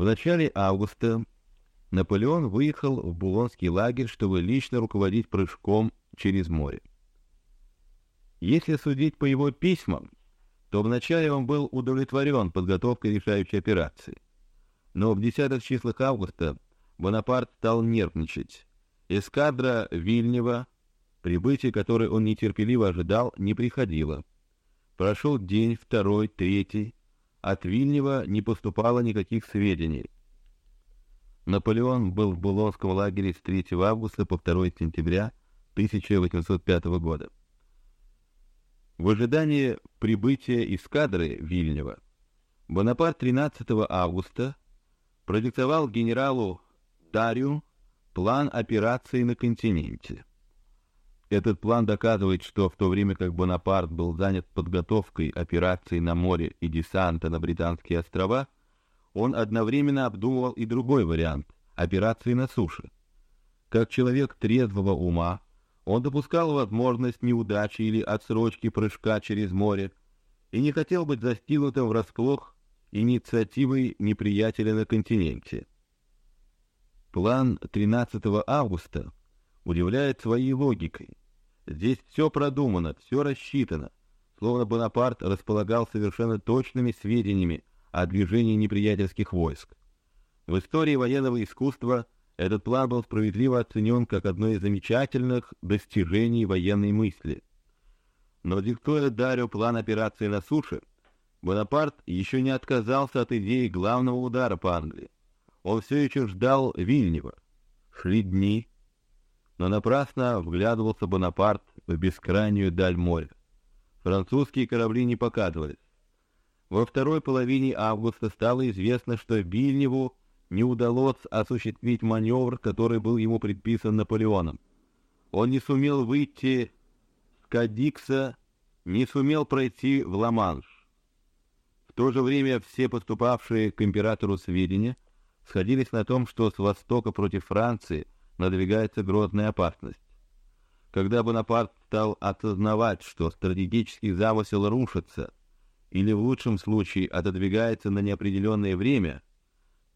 В начале августа Наполеон выехал в Булонский лагерь, чтобы лично руководить прыжком через море. Если судить по его письмам, то вначале он был удовлетворен подготовкой решающей операции, но в десятых числах августа Бонапарт стал нервничать. Эскадра Вильнева, прибытие которой он нетерпеливо ожидал, не приходило. Прошел день, второй, третий. От Вильнева не поступало никаких сведений. Наполеон был в Булонском лагере с 3 августа по 2 сентября 1805 года. В ожидании прибытия эскадры Вильнева Бонапарт 13 августа продиктовал генералу Дарю план операции на континенте. Этот план доказывает, что в то время как Бонапарт был занят подготовкой операции на море и десанта на британские острова, он одновременно обдумывал и другой вариант операции на суше. Как человек трезвого ума, он допускал возможность неудачи или отсрочки прыжка через море и не хотел быть застигнутым врасплох инициативой неприятеля на континенте. План 13 августа удивляет своей логикой. Здесь все продумано, все рассчитано, словно Бонапарт располагал совершенно точными сведениями о движении неприятельских войск. В истории военного искусства этот план был справедливо оценен как одно из замечательных достижений военной мысли. Но диктуя Дарю план операции на суше, Бонапарт еще не отказался от идеи главного удара по Англии. Он все еще ждал Вильнева. Шли дни, но напрасно вглядывался Бонапарт в бескрайнюю даль моря. Французские корабли не показывались. Во второй половине августа стало известно, что Вильневу не удалось осуществить маневр, который был ему предписан Наполеоном. Он не сумел выйти с Кадикса, не сумел пройти в Ла-Манш. В то же время все поступавшие к императору сведения сходились на том, что с востока против Франции – надвигается грозная опасность. Когда Бонапарт стал осознавать, что стратегический замысел рушится или в лучшем случае отодвигается на неопределенное время,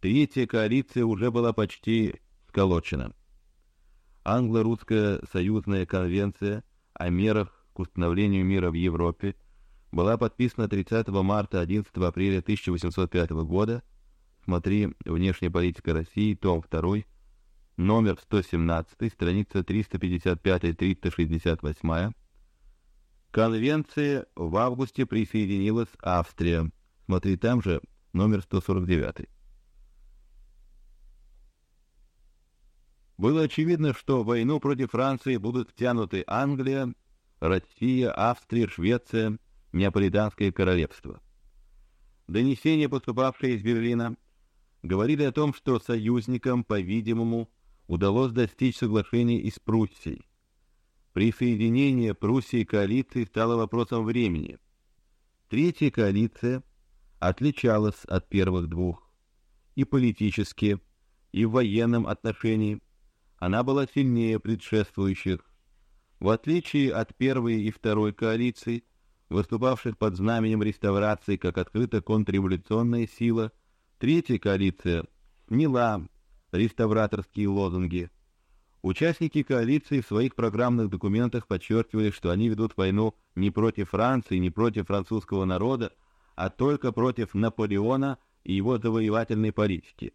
третья коалиция уже была почти сколочена. Англо-русская союзная конвенция о мерах к установлению мира в Европе была подписана 30 марта 11 апреля 1805 года. Смотри «Внешняя политика России», том 2, номер 117, страница 355-368. Конвенции в августе присоединилась Австрия. Смотри там же номер 149. Было очевидно, что войну против Франции будут втянуты Англия, Россия, Австрия, Швеция, Неаполитанское королевство. Донесения, поступавшие из Берлина, говорили о том, что союзникам, по-видимому, удалось достичь соглашения и с Пруссией. Присоединение Пруссии к коалиции стало вопросом времени. Третья коалиция отличалась от первых двух и политически, и в военном отношении. Она была сильнее предшествующих. В отличие от первой и второй коалиций, выступавших под знаменем реставрации как открыто контрреволюционная сила, третья коалиция сняла реставраторские лозунги. Участники коалиции в своих программных документах подчеркивали, что они ведут войну не против Франции, не против французского народа, а только против Наполеона и его завоевательной политики.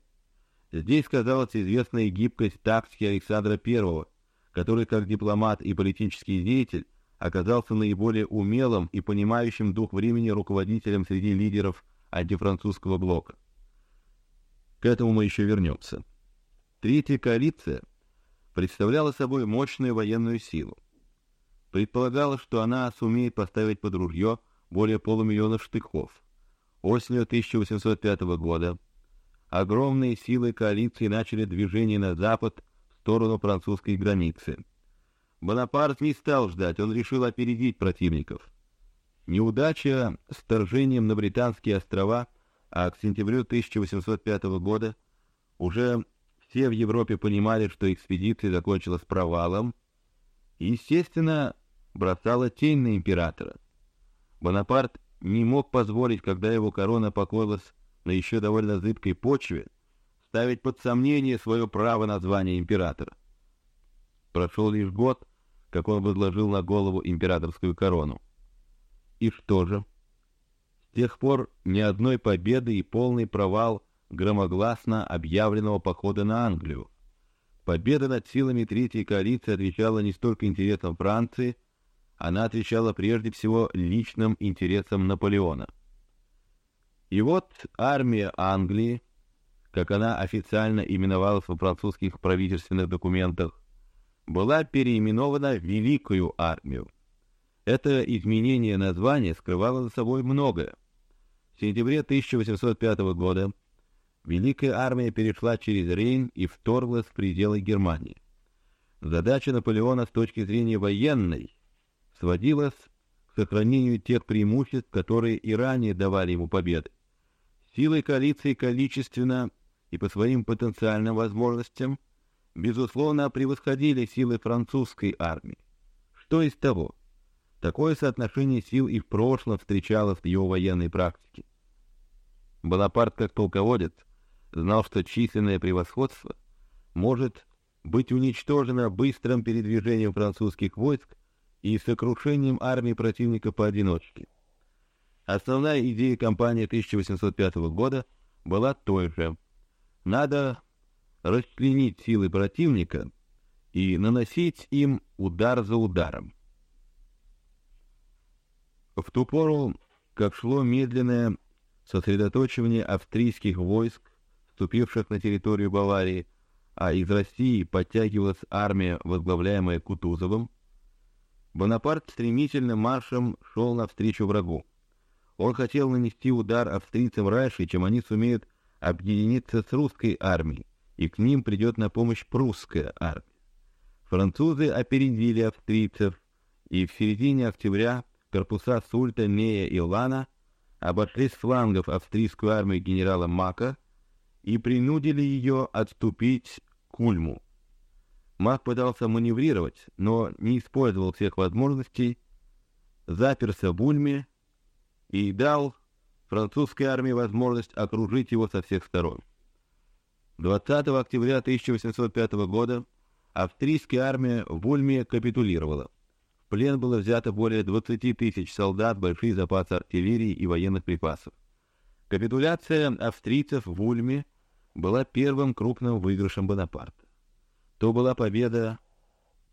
Здесь сказалась известная гибкость тактики Александра I, который, как дипломат и политический деятель, оказался наиболее умелым и понимающим дух времени руководителем среди лидеров антифранцузского блока. К этому мы еще вернемся. Третья коалиция представляла собой мощную военную силу. Предполагалось, что она сумеет поставить под ружье более полумиллиона штыков. Осенью 1805 года огромные силы коалиции начали движение на запад в сторону французской границы. Бонапарт не стал ждать, он решил опередить противников. Неудача с вторжением на британские острова, а к сентябрю 1805 года уже все в Европе понимали, что экспедиция закончилась провалом, естественно, бросала тень на императора. Бонапарт не мог позволить, когда его корона покоилась на еще довольно зыбкой почве, ставить под сомнение свое право на звание императора. Прошел лишь год, как он возложил на голову императорскую корону. И что же? С тех пор ни одной победы и полный провал громогласно объявленного похода на Англию. Победа над силами Третьей коалиции отвечала не столько интересам Франции, она отвечала прежде всего личным интересам Наполеона. И вот армия Англии, как она официально именовалась во французских правительственных документах, была переименована в Великую армию. Это изменение названия скрывало за собой многое. В сентябре 1805 года Великая армия перешла через Рейн и вторглась в пределы Германии. Задача Наполеона с точки зрения военной сводилась к сохранению тех преимуществ, которые и ранее давали ему победы. Силы коалиции количественно и по своим потенциальным возможностям безусловно превосходили силы французской армии. Что из того? Такое соотношение сил и в прошлом встречалось в его военной практике. Бонапарт, как полководец, знал, что численное превосходство может быть уничтожено быстрым передвижением французских войск и сокрушением армии противника поодиночке. Основная идея кампании 1805 года была той же: надо расчленить силы противника и наносить им удар за ударом. В ту пору, как шло медленное сосредоточивание австрийских войск, вступивших на территорию Баварии, а из России подтягивалась армия, возглавляемая Кутузовым, Бонапарт стремительным маршем шел навстречу врагу. Он хотел нанести удар австрийцам раньше, чем они сумеют объединиться с русской армией, и к ним придет на помощь прусская армия. Французы опередили австрийцев, и в середине октября корпуса Сульта, Нея и Лана обошли с флангов австрийскую армию генерала Мака и принудили ее отступить к Ульму. Мак пытался маневрировать, но не использовал всех возможностей, заперся в Ульме и дал французской армии возможность окружить его со всех сторон. 20 октября 1805 года австрийская армия в Ульме капитулировала. В плен было взято более 20 тысяч солдат, большие запасы артиллерии и военных припасов. Капитуляция австрийцев в Ульме была первым крупным выигрышем Бонапарта. То была победа,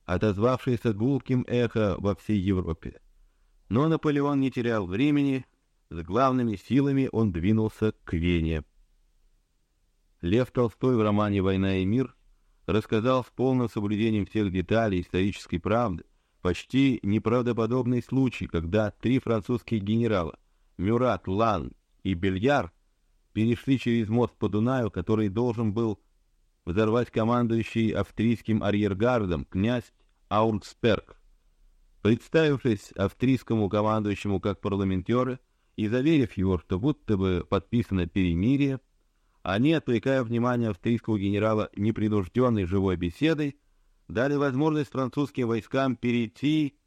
отозвавшаяся гулким эхо во всей Европе. Но Наполеон не терял времени, с главными силами он двинулся к Вене. Лев Толстой в романе «Война и мир» рассказал с полным соблюдением всех деталей исторической правды почти неправдоподобный случай, когда три французских генерала Мюрат, Лан и Бельяр перешли через мост по Дунаю, который должен был взорвать командующий австрийским арьергардом князь Аургсперк. Представившись австрийскому командующему как парламентеры и заверив его, что будто бы подписано перемирие, они, отвлекая внимание австрийского генерала непринужденной живой беседой, дали возможность французским войскам перейти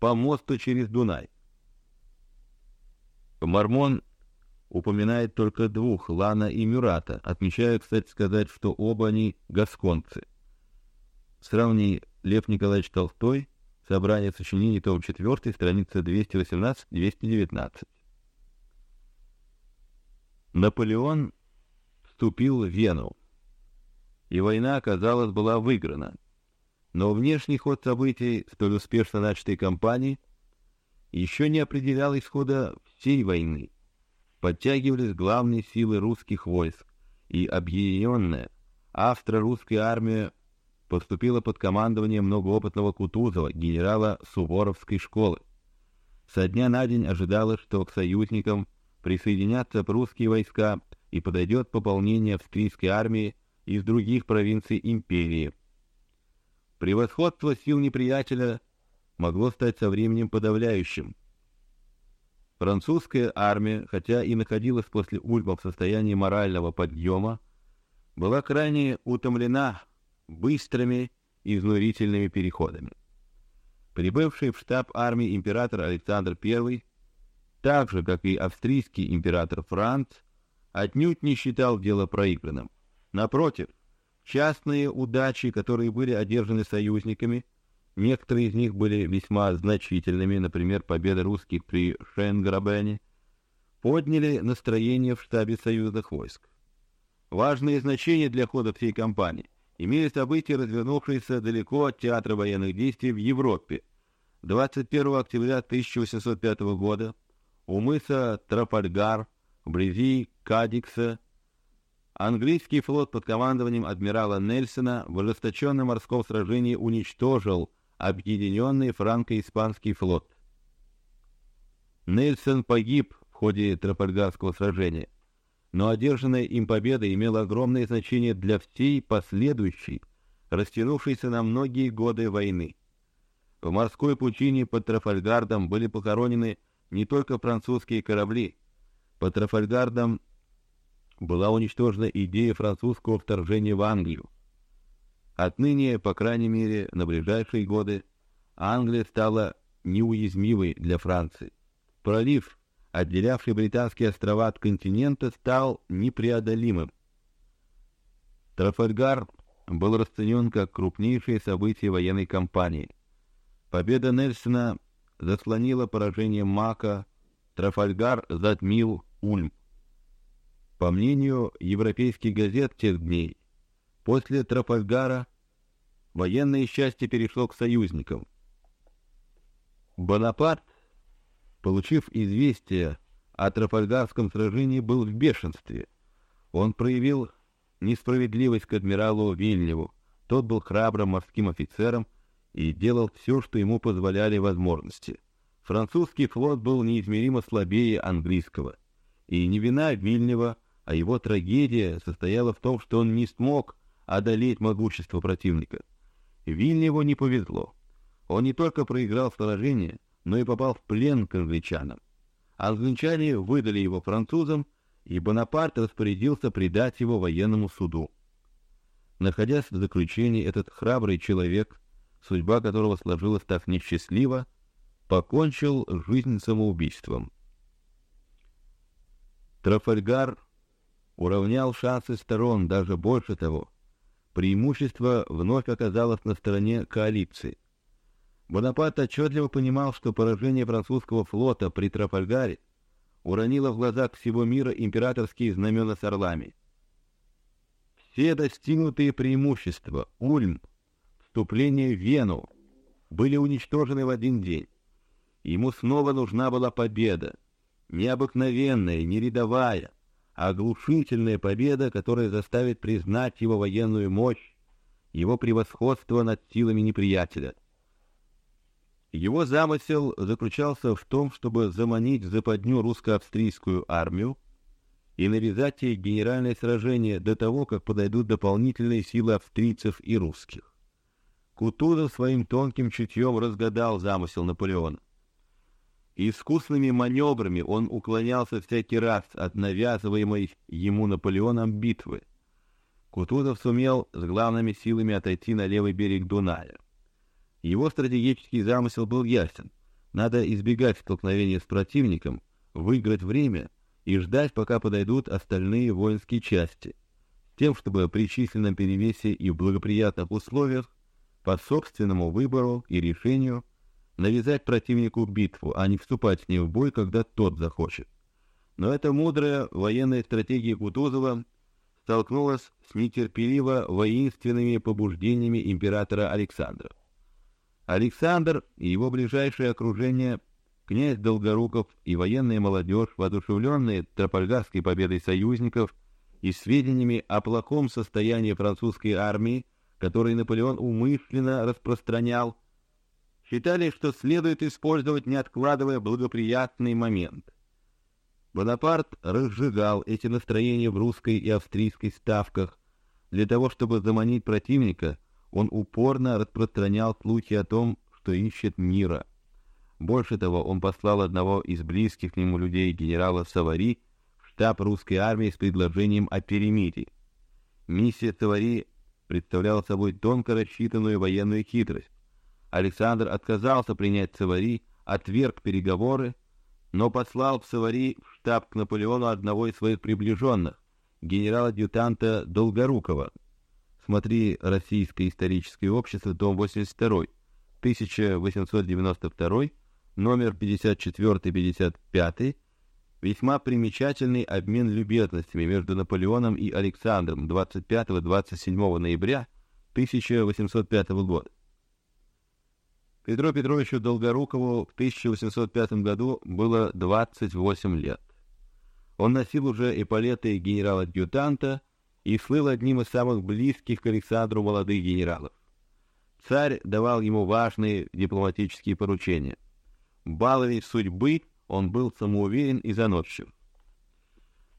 по мосту через Дунай. Мармон упоминает только двух Лана и Мюрата, отмечая, кстати сказать, что оба они гасконцы. Сравни Лев Николаевич Толстой, собрание сочинений, том 4, страница 218-219. Наполеон вступил в Вену, и война, казалось, была выиграна. Но внешний ход событий столь успешно начатой кампании еще не определял исхода всей войны. Подтягивались главные силы русских войск, и объединенная австро-русская армия поступила под командование многоопытного Кутузова, генерала Суворовской школы. Со дня на день ожидалось, что к союзникам присоединятся прусские войска и подойдет пополнение австрийской армии из других провинций империи. Превосходство сил неприятеля могло стать со временем подавляющим. Французская армия, хотя и находилась после Ульма в состоянии морального подъема, была крайне утомлена быстрыми и изнурительными переходами. Прибывший в штаб армии император Александр I, так же как и австрийский император Франц, отнюдь не считал дело проигранным. Напротив, частные удачи, которые были одержаны союзниками, некоторые из них были весьма значительными, например, победа русских при Шенграбене, подняли настроение в штабе союзных войск. Важное значение для хода всей кампании имели события, развернувшиеся далеко от театра военных действий в Европе. 21 октября 1805 года у мыса Трафальгар, вблизи Кадикса, английский флот под командованием адмирала Нельсона в ожесточенном морском сражении уничтожил объединенный франко-испанский флот. Нельсон погиб в ходе Трафальгарского сражения, но одержанная им победа имела огромное значение для всей последующей, растянувшейся на многие годы войны. В морской пучине под Трафальгардом были похоронены не только французские корабли. Под Трафальгардом была уничтожена идея французского вторжения в Англию. Отныне, по крайней мере, на ближайшие годы, Англия стала неуязвимой для Франции. Пролив, отделявший британские острова от континента, стал непреодолимым. Трафальгар был расценен как крупнейшее событие военной кампании. Победа Нельсона заслонила поражение Мака, Трафальгар затмил Ульм. По мнению европейских газет тех дней, после Трафальгара военное счастье перешло к союзникам. Бонапарт, получив известие о Трафальгарском сражении, был в бешенстве. Он проявил несправедливость к адмиралу Вильневу. Тот был храбрым морским офицером и делал все, что ему позволяли возможности. Французский флот был неизмеримо слабее английского, и не вина Вильнева а его трагедия состояла в том, что он не смог одолеть могущество противника. Вильневу не повезло. Он не только проиграл сражение, но и попал в плен к англичанам. Англичане выдали его французам, и Бонапарт распорядился предать его военному суду. Находясь в заключении, этот храбрый человек, судьба которого сложилась так несчастливо, покончил жизнь самоубийством. Трафальгар уравнял шансы сторон, даже больше того. Преимущество вновь оказалось на стороне коалиции. Бонапарт отчетливо понимал, что поражение французского флота при Трафальгаре уронило в глазах всего мира императорские знамена с орлами. Все достигнутые преимущества Ульм, вступление в Вену были уничтожены в один день. Ему снова нужна была победа, необыкновенная, не рядовая, оглушительная победа, которая заставит признать его военную мощь, его превосходство над силами неприятеля. Его замысел заключался в том, чтобы заманить в западню русско-австрийскую армию и навязать ей генеральное сражение до того, как подойдут дополнительные силы австрийцев и русских. Кутузов своим тонким чутьем разгадал замысел Наполеона. Искусными маневрами он уклонялся всякий раз от навязываемой ему Наполеоном битвы. Кутузов сумел с главными силами отойти на левый берег Дуная. Его стратегический замысел был ясен: надо избегать столкновения с противником, выиграть время и ждать, пока подойдут остальные воинские части, тем, чтобы при численном перевесе и в благоприятных условиях по собственному выбору и решению навязать противнику битву, а не вступать с ним в бой, когда тот захочет. Но эта мудрая военная стратегия Кутузова столкнулась с нетерпеливо воинственными побуждениями императора Александра. Александр и его ближайшее окружение, князь Долгоруков и военная молодежь, воодушевленные Трафальгарской победой союзников и сведениями о плохом состоянии французской армии, который Наполеон умышленно распространял, считали, что следует использовать, не откладывая благоприятный момент. Бонапарт разжигал эти настроения в русской и австрийской ставках. Для того, чтобы заманить противника, он упорно распространял слухи о том, что ищет мира. Больше того, он послал одного из близких к нему людей, генерала Савари, в штаб русской армии с предложением о перемирии. Миссия Савари представляла собой тонко рассчитанную военную хитрость. Александр отказался принять Савари, отверг переговоры, но послал в Савари в штаб к Наполеону одного из своих приближенных, генерала-адъютанта Долгорукова. Смотри «Российское историческое общество», том 82, 1892, номер 54-55, весьма примечательный обмен любезностями между Наполеоном и Александром 25-27 ноября 1805 года. Петру Петровичу Долгорукову в 1805 году было 28 лет. Он носил уже эполеты генерала-адъютанта и слыл одним из самых близких к Александру молодых генералов. Царь давал ему важные дипломатические поручения. Баловень судьбы он был самоуверен и заносчив.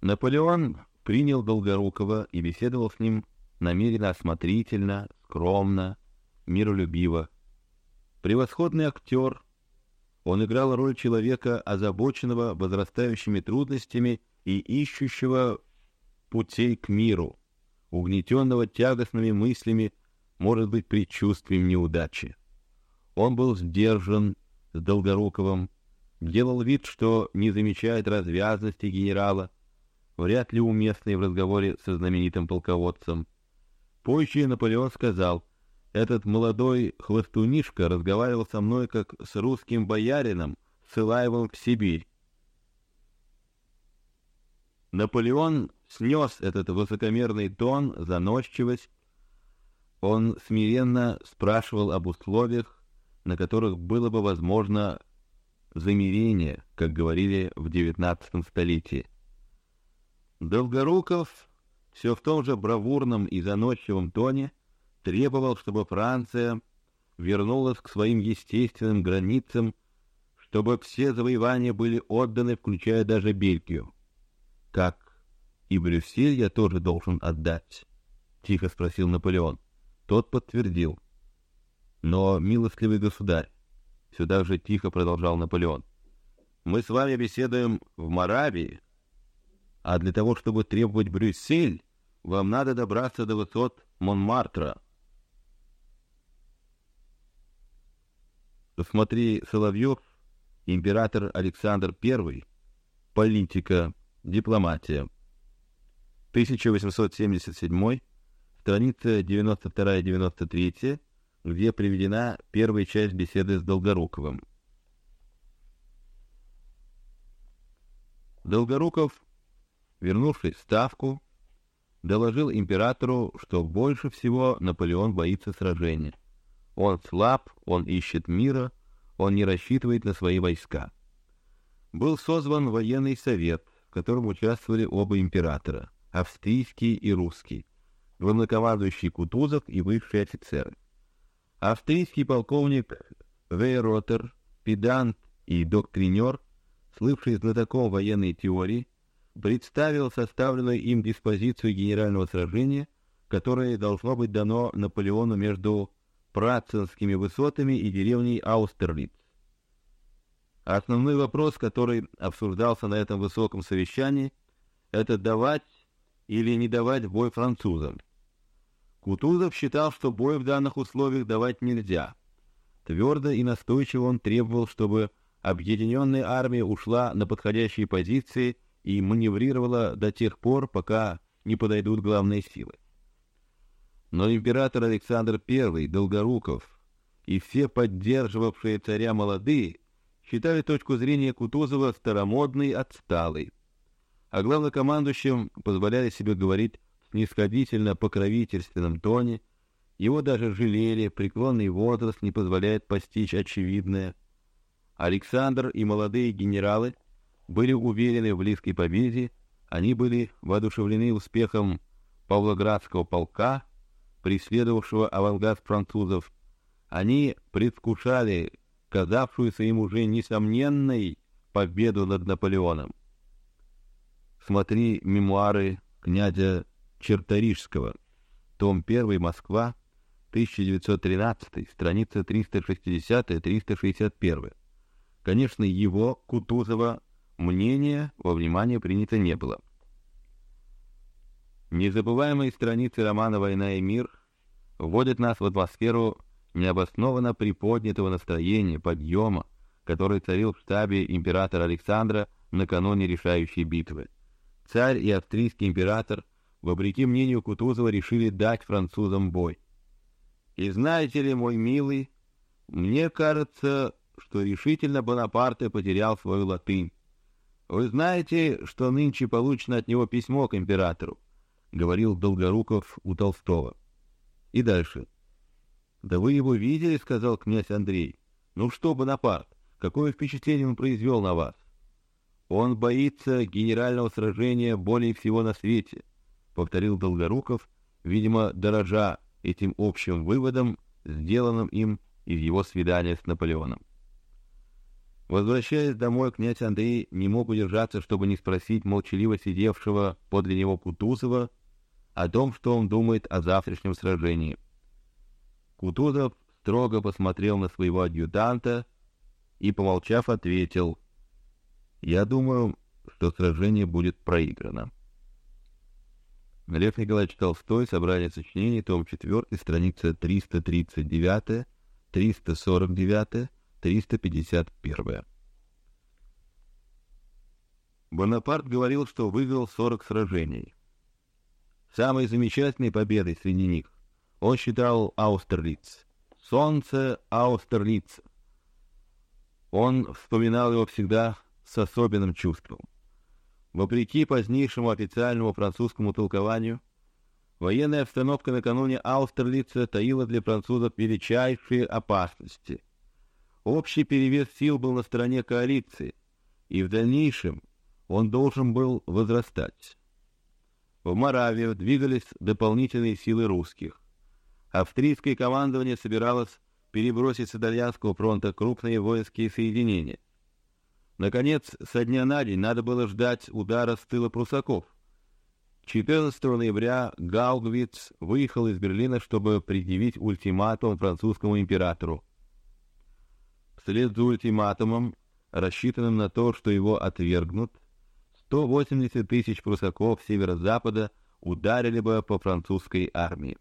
Наполеон принял Долгорукова и беседовал с ним намеренно осмотрительно, скромно, миролюбиво. Превосходный актер, он играл роль человека, озабоченного возрастающими трудностями и ищущего путей к миру, угнетенного тягостными мыслями, может быть, предчувствием неудачи. Он был сдержан с Долгоруковым, делал вид, что не замечает развязности генерала, вряд ли уместный в разговоре со знаменитым полководцем. Позже Наполеон сказал, этот молодой хвостунишка разговаривал со мной как с русским боярином, ссылаемым в Сибирь. Наполеон снес этот высокомерный тон, заносчивость. Он смиренно спрашивал об условиях, на которых было бы возможно замирение, как говорили в девятнадцатом столетии. Долгоруков все в том же бравурном и заносчивом тоне требовал, чтобы Франция вернулась к своим естественным границам, чтобы все завоевания были отданы, включая даже Бельгию. Как и Брюссель я тоже должен отдать? Тихо спросил Наполеон. Тот подтвердил. Но, милостливый государь, сюда же тихо продолжал Наполеон. Мы с вами беседуем в Моравии, а для того, чтобы требовать Брюссель, вам надо добраться до высот Монмартра. Посмотри, Соловьев, император Александр I, политика, дипломатия. 1877, страница 92-93, где приведена первая часть беседы с Долгоруковым. Долгоруков, вернувшись в Ставку, доложил императору, что больше всего Наполеон боится сражения. Он слаб, он ищет мира, он не рассчитывает на свои войска. Был созван военный совет, в котором участвовали оба императора, австрийский и русский, главнокомандующий Кутузов и высшие офицеры. Австрийский полковник Вейротер, педант и доктринер, слывший знатоком военной теории, представил составленную им диспозицию генерального сражения, которое должно быть дано Наполеону между Працинскими высотами и деревней Аустерлиц. Основной вопрос, который обсуждался на этом высоком совещании, это давать или не давать бой французам. Кутузов считал, что бой в данных условиях давать нельзя. Твердо и настойчиво он требовал, чтобы объединенная армия ушла на подходящие позиции и маневрировала до тех пор, пока не подойдут главные силы. Но император Александр I, Долгоруков и все поддерживавшие царя молодые считали точку зрения Кутузова старомодной, отсталой, а главнокомандующим позволяли себе говорить в снисходительно покровительственном тоне, его даже жалели, преклонный возраст не позволяет постичь очевидное. Александр и молодые генералы были уверены в близкой победе, они были воодушевлены успехом Павлоградского полка, преследовавшего авангард французов. Они предвкушали казавшуюся им уже несомненной победу над Наполеоном. Смотри мемуары князя Черторижского, том 1, Москва, 1913, страница 360-361. Конечно, его, Кутузова, мнение во внимание принято не было. Незабываемые страницы романа «Война и мир» вводят нас в атмосферу необоснованно приподнятого настроения, подъема, который царил в штабе императора Александра накануне решающей битвы. Царь и австрийский император вопреки мнению Кутузова, решили дать французам бой. И знаете ли, мой милый, мне кажется, что решительно Бонапарте потерял свою латынь. Вы знаете, что нынче получено от него письмо к императору, говорил Долгоруков у Толстого. И дальше. Да вы его видели, сказал князь Андрей. Ну что, Бонапарт, какое впечатление он произвел на вас? Он боится генерального сражения более всего на свете, повторил Долгоруков, видимо, дорожа этим общим выводом, сделанным им из его свидания с Наполеоном. Возвращаясь домой, князь Андрей не мог удержаться, чтобы не спросить молчаливо сидевшего подле него Кутузова о том, что он думает о завтрашнем сражении. Кутузов строго посмотрел на своего адъютанта и, помолчав, ответил: "Я думаю, что сражение будет проиграно". Лев Николаевич Толстой, собрание сочинений, том 4, страница 339, 349 351. Бонапарт говорил, что выиграл 40 сражений. Самой замечательной победой среди них он считал Аустерлиц. Солнце Аустерлица. Он вспоминал его всегда с особенным чувством. Вопреки позднейшему официальному французскому толкованию, военная обстановка накануне Аустерлица таила для французов величайшие опасности. Общий перевес сил был на стороне коалиции, и в дальнейшем он должен был возрастать. В Моравию двигались дополнительные силы русских. Австрийское командование собиралось перебросить с итальянского фронта крупные воинские соединения. Наконец, со дня на день надо было ждать удара с тыла прусаков. 14 ноября Гаугвиц выехал из Берлина, чтобы предъявить ультиматум французскому императору. Вслед за ультиматумом, рассчитанным на то, что его отвергнут, 180 тысяч прусаков северо-запада ударили бы по французской армии.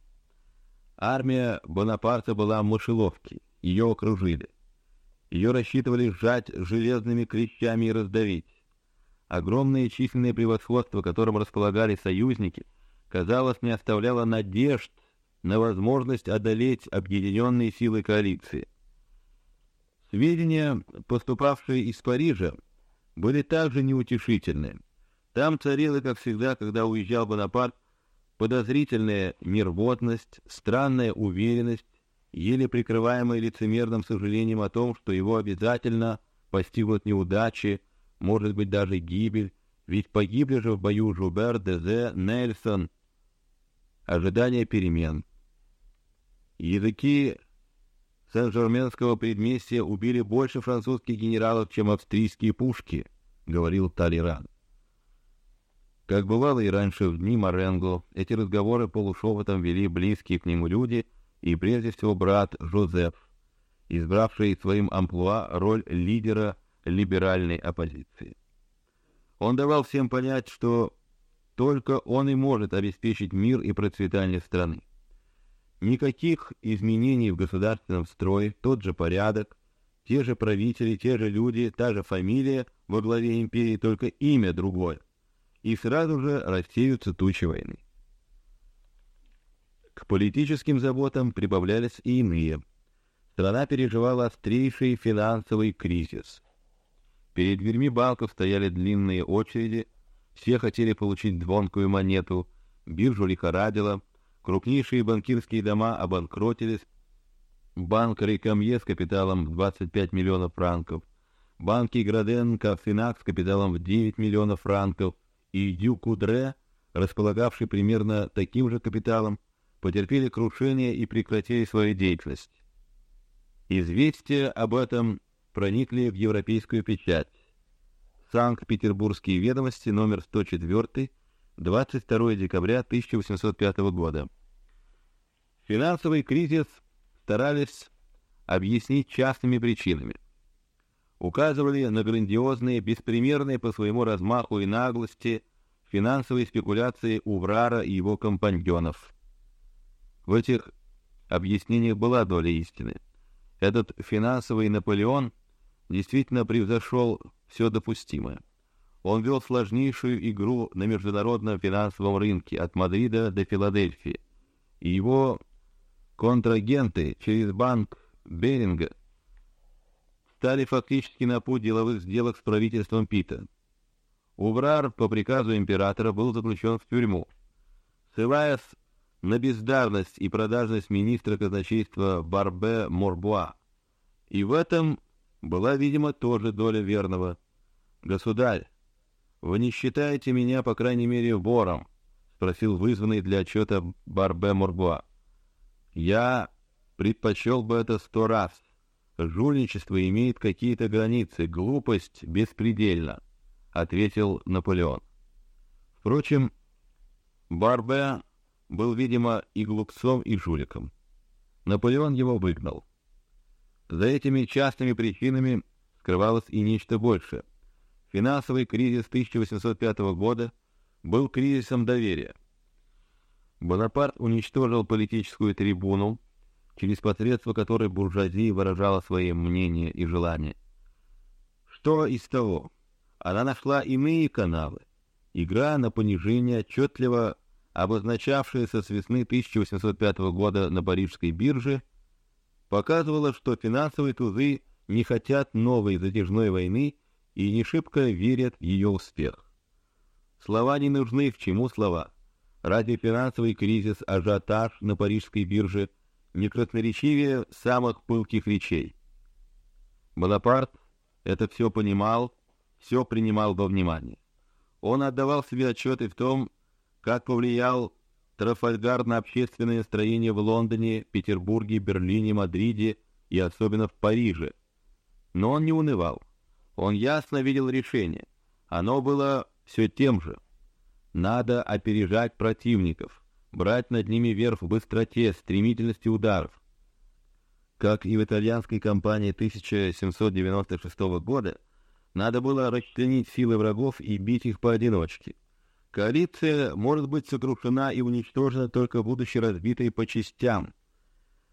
Армия Бонапарта была в мышеловке, ее окружили. Ее рассчитывали сжать железными клещами и раздавить. Огромное численное превосходство, которым располагали союзники, казалось, не оставляло надежд на возможность одолеть объединенные силы коалиции. Сведения, поступавшие из Парижа, были также неутешительны. Там царила, как всегда, когда уезжал Бонапарт, подозрительная нервозность, странная уверенность, еле прикрываемая лицемерным сожалением о том, что его обязательно постигнут неудачи, может быть даже гибель, ведь погибли же в бою Жубер, Дезе, Нельсон. Ожидание перемен. Языки Сен-Жерменского предместья убили больше французских генералов, чем австрийские пушки, говорил Талиран. Как бывало и раньше в дни Маренго, эти разговоры полушепотом вели близкие к нему люди, и прежде всего брат Жозеф, избравший своим амплуа роль лидера либеральной оппозиции. Он давал всем понять, что только он и может обеспечить мир и процветание страны. Никаких изменений в государственном строе, тот же порядок, те же правители, те же люди, та же фамилия во главе империи, только имя другое и сразу же рассеются тучи войны. К политическим заботам прибавлялись и иные. Страна переживала острейший финансовый кризис. Перед дверьми банков стояли длинные очереди, все хотели получить звонкую монету, биржу лихорадило, крупнейшие банкирские дома обанкротились, банк Рейкамье с капиталом в 25 миллионов франков, банки Граден, Кафинак с капиталом в 9 миллионов франков — и Дю-Кудре, располагавший примерно таким же капиталом, потерпели крушение и прекратили свою деятельность. Известия об этом проникли в европейскую печать. Санкт-Петербургские ведомости, номер 104, 22 декабря 1805 года. Финансовый кризис старались объяснить частными причинами указывали на грандиозные, беспримерные по своему размаху и наглости финансовые спекуляции Уврара и его компаньонов. В этих объяснениях была доля истины. Этот финансовый Наполеон действительно превзошел все допустимое. Он вел сложнейшую игру на международном финансовом рынке от Мадрида до Филадельфии, и его контрагенты через банк Беринга стали фактически на путь деловых сделок с правительством Пита. Уврар по приказу императора был заключен в тюрьму. Ссылаясь на бездарность и продажность министра казначейства Барбе Морбуа, и в этом была, видимо, тоже доля верного. Государь, вы не считаете меня, по крайней мере, вором? спросил вызванный для отчета Барбе Морбуа. Я предпочел бы это сто раз. Жульничество имеет какие-то границы, глупость беспредельна, ответил Наполеон. Впрочем, Барбе был, видимо, и глупцом, и жуликом. Наполеон его выгнал. За этими частными причинами скрывалось и нечто большее. Финансовый кризис 1805 года был кризисом доверия. Бонапарт уничтожил политическую трибуну, через посредство которой буржуазия выражала свои мнения и желания. Что из того? Она нашла иные каналы. Игра на понижение, отчетливо обозначавшаяся с весны 1805 года на парижской бирже, показывала, что финансовые тузы не хотят новой затяжной войны и не шибко верят в ее успех. Слова не нужны, к чему слова. Ради финансовый кризис, ажиотаж на парижской бирже не красноречивее самых пылких речей. Бонапарт это все понимал, все принимал во внимание. Он отдавал себе отчет и в том, как повлиял Трафальгар на общественное настроение в Лондоне, Петербурге, Берлине, Мадриде и особенно в Париже. Но он не унывал. Он ясно видел решение. Оно было все тем же. Надо опережать противников, брать над ними верх в быстроте, стремительности ударов. Как и в итальянской кампании 1796 года, надо было расчленить силы врагов и бить их поодиночке. Коалиция может быть сокрушена и уничтожена только будучи разбитой по частям.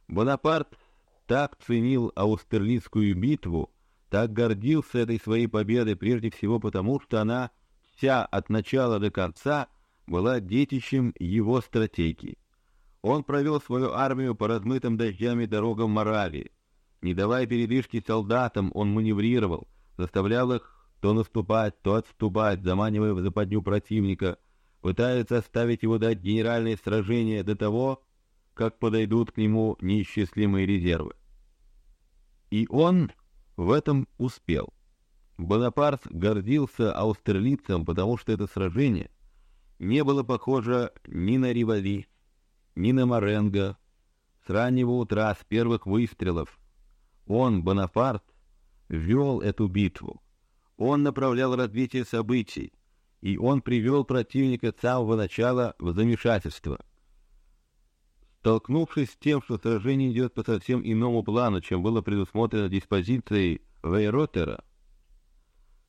Бонапарт так ценил Аустерлицкую битву, так гордился этой своей победой прежде всего потому, что она вся от начала до конца была детищем его стратегии. Он провел свою армию по размытым дождями дорогам Моравии. Не давая передышки солдатам, он маневрировал, заставлял их то наступать, то отступать, заманивая в западню противника, пытаясь заставить его дать генеральное сражение до того, как подойдут к нему неисчислимые резервы. И он в этом успел. Бонапарт гордился аустерлицем, потому что это сражение не было похоже ни на Ривали, ни на Маренго. С раннего утра, с первых выстрелов, он, Бонапарт, вел эту битву. Он направлял развитие событий, и он привел противника с самого начала в замешательство. Столкнувшись с тем, что сражение идет по совсем иному плану, чем было предусмотрено диспозицией Вейротера,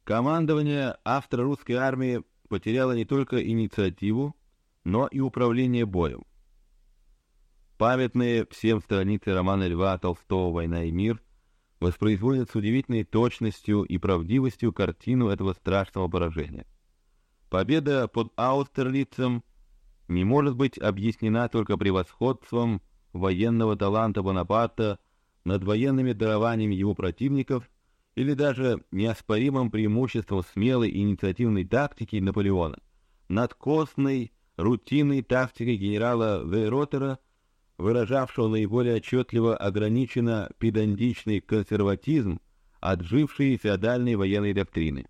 командование австро-русской армии потеряло не только инициативу, но и управление боем. Памятные всем страницы романа Льва Толстого «Война и мир» воспроизводят с удивительной точностью и правдивостью картину этого страшного поражения. Победа под Аустерлицем не может быть объяснена только превосходством военного таланта Бонапарта над военными дарованиями его противников или даже неоспоримым преимуществом смелой инициативной тактики Наполеона над костной, рутинной тактикой генерала Вейротера, выражавшего наиболее отчетливо ограниченно педантичный консерватизм отжившей феодальной военной доктрины.